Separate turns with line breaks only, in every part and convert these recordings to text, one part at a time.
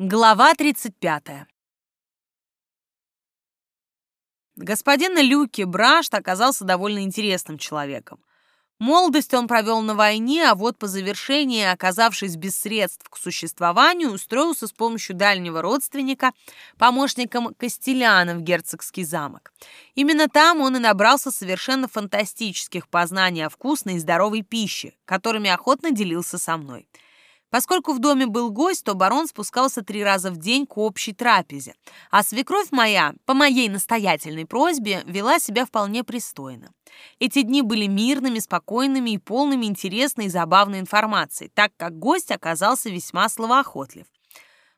Глава 35. Господин Люки Брашт оказался довольно интересным человеком. Молодость он провел на войне, а вот по завершении, оказавшись без средств к существованию, устроился с помощью дальнего родственника помощником Костеляна в герцогский замок. Именно там он и набрался совершенно фантастических познаний о вкусной и здоровой пище, которыми охотно делился со мной. Поскольку в доме был гость, то барон спускался три раза в день к общей трапезе, а свекровь моя, по моей настоятельной просьбе, вела себя вполне пристойно. Эти дни были мирными, спокойными и полными интересной и забавной информации, так как гость оказался весьма словоохотлив.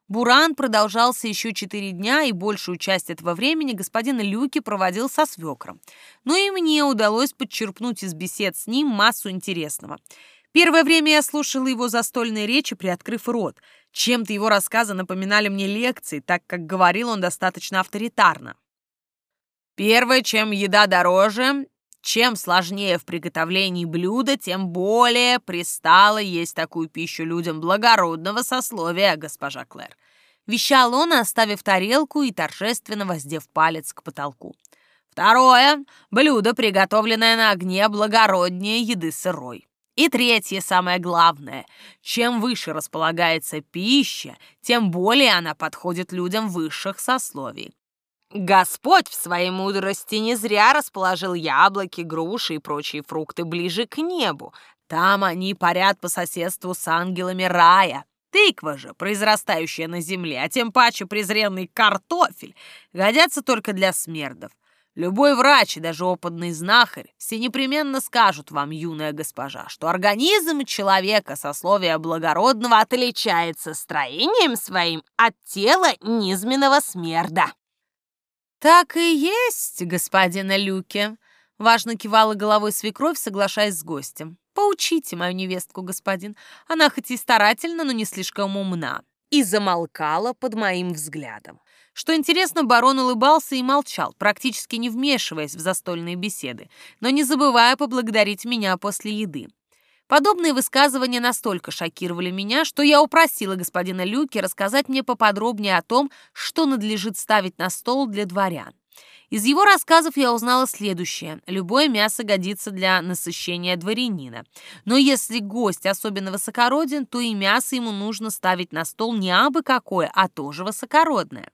Буран продолжался еще четыре дня, и большую часть этого времени господин Люки проводил со свекром. Но и мне удалось подчерпнуть из бесед с ним массу интересного – Первое время я слушала его застольные речи, приоткрыв рот. Чем-то его рассказы напоминали мне лекции, так как говорил он достаточно авторитарно. Первое, чем еда дороже, чем сложнее в приготовлении блюда, тем более пристало есть такую пищу людям благородного сословия, госпожа Клэр. Вещал он, оставив тарелку и торжественно воздев палец к потолку. Второе — блюдо, приготовленное на огне, благороднее еды сырой. И третье, самое главное. Чем выше располагается пища, тем более она подходит людям высших сословий. Господь в своей мудрости не зря расположил яблоки, груши и прочие фрукты ближе к небу. Там они парят по соседству с ангелами рая. Тыква же, произрастающая на земле, а тем паче презренный картофель, годятся только для смердов. Любой врач и даже опытный знахарь все непременно скажут вам, юная госпожа, что организм человека сословия благородного отличается строением своим от тела низменного смерда. «Так и есть, господин Люке», — важно кивала головой свекровь, соглашаясь с гостем. «Поучите мою невестку, господин. Она хоть и старательна, но не слишком умна». И замолкала под моим взглядом. Что интересно, барон улыбался и молчал, практически не вмешиваясь в застольные беседы, но не забывая поблагодарить меня после еды. Подобные высказывания настолько шокировали меня, что я упросила господина Люки рассказать мне поподробнее о том, что надлежит ставить на стол для дворян. Из его рассказов я узнала следующее. Любое мясо годится для насыщения дворянина. Но если гость особенно высокороден, то и мясо ему нужно ставить на стол не абы какое, а тоже высокородное.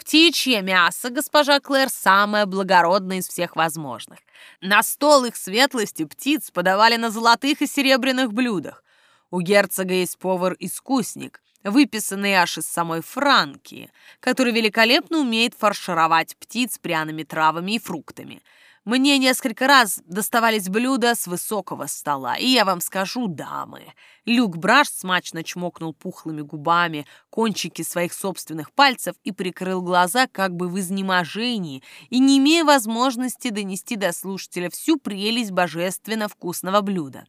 Птичье мясо, госпожа Клэр, самое благородное из всех возможных. На стол их светлости птиц подавали на золотых и серебряных блюдах. У герцога есть повар-искусник, выписанный аж из самой Франкии, который великолепно умеет фаршировать птиц пряными травами и фруктами – мне несколько раз доставались блюда с высокого стола, и я вам скажу, дамы, Люк Браш смачно чмокнул пухлыми губами кончики своих собственных пальцев и прикрыл глаза как бы в изнеможении и не имея возможности донести до слушателя всю прелесть божественно вкусного блюда.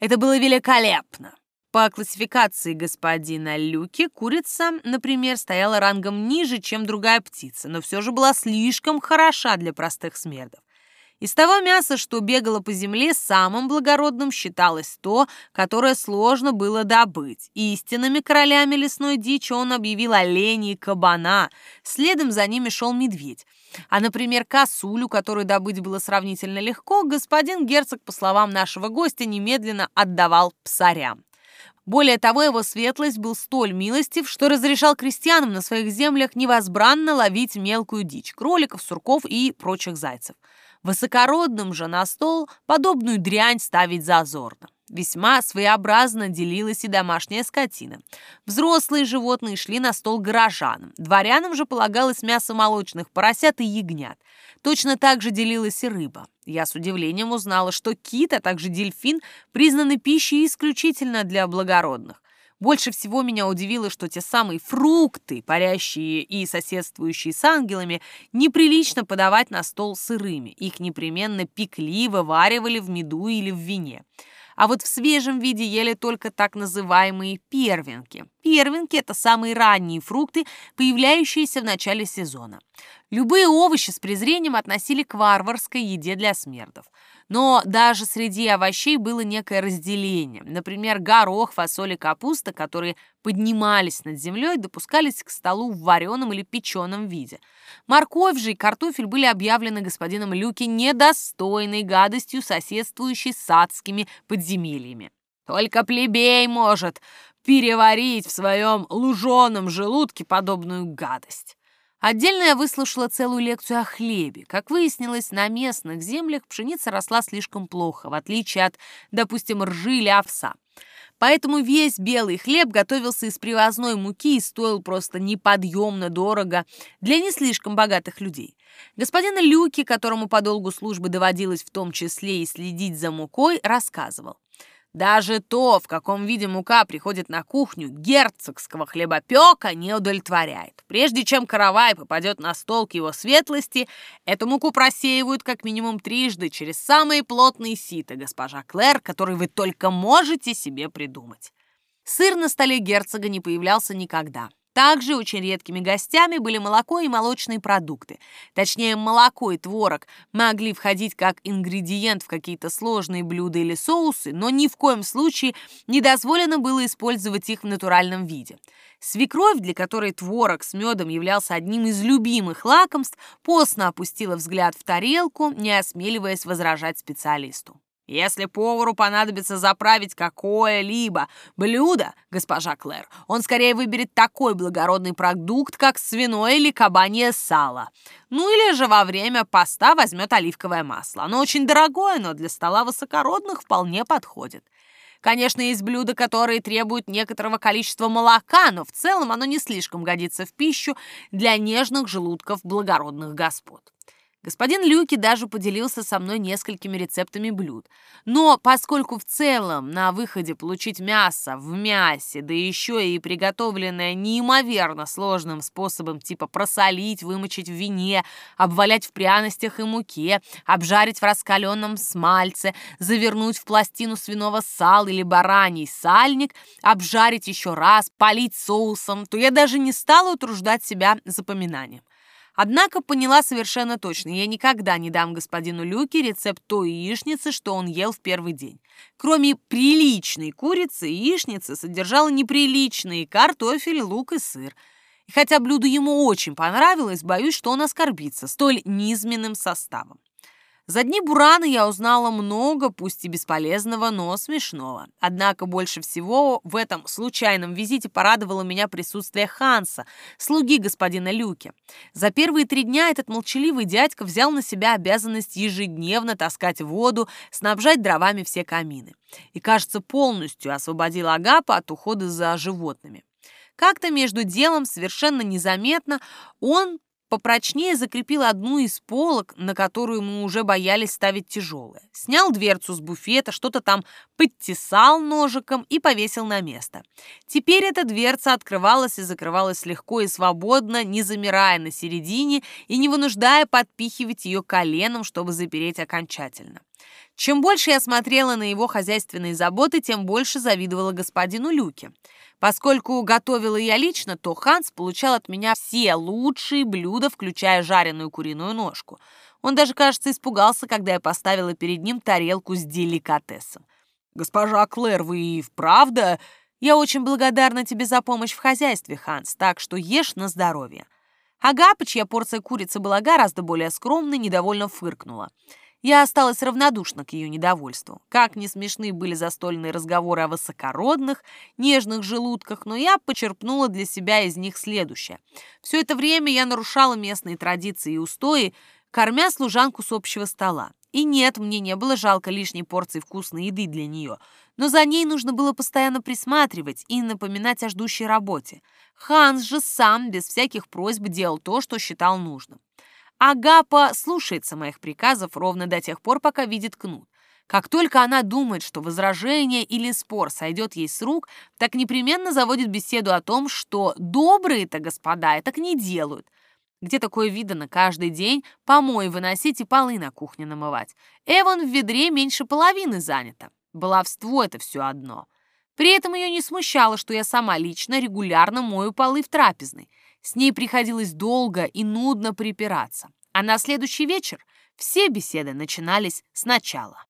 Это было великолепно. По классификации господина Люки курица, например, стояла рангом ниже, чем другая птица, но все же была слишком хороша для простых смердов. Из того мяса, что бегало по земле, самым благородным считалось то, которое сложно было добыть. Истинными королями лесной дичи он объявил оленей и кабана. Следом за ними шел медведь. А, например, косулю, которую добыть было сравнительно легко, господин герцог, по словам нашего гостя, немедленно отдавал псарям. Более того, его светлость был столь милостив, что разрешал крестьянам на своих землях невозбранно ловить мелкую дичь, кроликов, сурков и прочих зайцев. Высокородным же на стол подобную дрянь ставить зазорно. Весьма своеобразно делилась и домашняя скотина. Взрослые животные шли на стол горожанам. Дворянам же полагалось мясо молочных поросят и ягнят. Точно так же делилась и рыба. Я с удивлением узнала, что кит, а также дельфин признаны пищей исключительно для благородных. Больше всего меня удивило, что те самые фрукты, парящие и соседствующие с ангелами, неприлично подавать на стол сырыми. Их непременно пекли, вываривали в меду или в вине. А вот в свежем виде ели только так называемые первенки. Первенки – это самые ранние фрукты, появляющиеся в начале сезона. Любые овощи с презрением относили к варварской еде для смердов. Но даже среди овощей было некое разделение. Например, горох, фасоль и капуста, которые поднимались над землей, допускались к столу в вареном или печеном виде. Морковь же и картофель были объявлены господином Люки недостойной гадостью, соседствующей с адскими подземельями. Только плебей может переварить в своем луженом желудке подобную гадость. Отдельно я выслушала целую лекцию о хлебе. Как выяснилось, на местных землях пшеница росла слишком плохо, в отличие от, допустим, ржи или овса. Поэтому весь белый хлеб готовился из привозной муки и стоил просто неподъемно дорого для не слишком богатых людей. Господин Люки, которому по долгу службы доводилось в том числе и следить за мукой, рассказывал. Даже то, в каком виде мука приходит на кухню герцогского хлебопека, не удовлетворяет. Прежде чем каравай попадет на стол к его светлости, эту муку просеивают как минимум трижды через самые плотные ситы, госпожа Клэр, которые вы только можете себе придумать. Сыр на столе герцога не появлялся никогда. Также очень редкими гостями были молоко и молочные продукты. Точнее, молоко и творог могли входить как ингредиент в какие-то сложные блюда или соусы, но ни в коем случае не дозволено было использовать их в натуральном виде. Свекровь, для которой творог с медом являлся одним из любимых лакомств, постно опустила взгляд в тарелку, не осмеливаясь возражать специалисту. Если повару понадобится заправить какое-либо блюдо, госпожа Клэр, он скорее выберет такой благородный продукт, как свиное или кабанье сало. Ну или же во время поста возьмет оливковое масло. Оно очень дорогое, но для стола высокородных вполне подходит. Конечно, есть блюда, которые требуют некоторого количества молока, но в целом оно не слишком годится в пищу для нежных желудков благородных господ. Господин Люки даже поделился со мной несколькими рецептами блюд. Но поскольку в целом на выходе получить мясо в мясе, да еще и приготовленное неимоверно сложным способом типа просолить, вымочить в вине, обвалять в пряностях и муке, обжарить в раскаленном смальце, завернуть в пластину свиного сала или бараний сальник, обжарить еще раз, полить соусом, то я даже не стала утруждать себя запоминанием. Однако поняла совершенно точно, я никогда не дам господину Люке рецепт той яичницы, что он ел в первый день. Кроме приличной курицы, яичница содержала неприличные картофель, лук и сыр. И хотя блюдо ему очень понравилось, боюсь, что он оскорбится столь низменным составом. За дни Бурана я узнала много, пусть и бесполезного, но смешного. Однако больше всего в этом случайном визите порадовало меня присутствие Ханса, слуги господина Люки. За первые три дня этот молчаливый дядька взял на себя обязанность ежедневно таскать воду, снабжать дровами все камины. И, кажется, полностью освободил Агапа от ухода за животными. Как-то между делом совершенно незаметно он попрочнее закрепил одну из полок, на которую мы уже боялись ставить тяжелое. Снял дверцу с буфета, что-то там подтесал ножиком и повесил на место. Теперь эта дверца открывалась и закрывалась легко и свободно, не замирая на середине и не вынуждая подпихивать ее коленом, чтобы запереть окончательно. Чем больше я смотрела на его хозяйственные заботы, тем больше завидовала господину Люке. Поскольку готовила я лично, то Ханс получал от меня все лучшие блюда, включая жареную куриную ножку. Он даже, кажется, испугался, когда я поставила перед ним тарелку с деликатесом. «Госпожа Клэр, вы и вправду...» «Я очень благодарна тебе за помощь в хозяйстве, Ханс, так что ешь на здоровье». Агапа, чья порция курицы была гораздо более скромной, недовольно фыркнула. Я осталась равнодушна к ее недовольству. Как не смешны были застольные разговоры о высокородных, нежных желудках, но я почерпнула для себя из них следующее. Все это время я нарушала местные традиции и устои, кормя служанку с общего стола. И нет, мне не было жалко лишней порции вкусной еды для нее, но за ней нужно было постоянно присматривать и напоминать о ждущей работе. Ханс же сам, без всяких просьб, делал то, что считал нужным. Агапа слушается моих приказов ровно до тех пор, пока видит кнут. Как только она думает, что возражение или спор сойдет ей с рук, так непременно заводит беседу о том, что добрые-то господа так не делают. Где такое видано каждый день помой выносить и полы на кухне намывать. Эван в ведре меньше половины занято. Баловство — это все одно. При этом ее не смущало, что я сама лично регулярно мою полы в трапезной. С ней приходилось долго и нудно припираться. А на следующий вечер все беседы начинались сначала.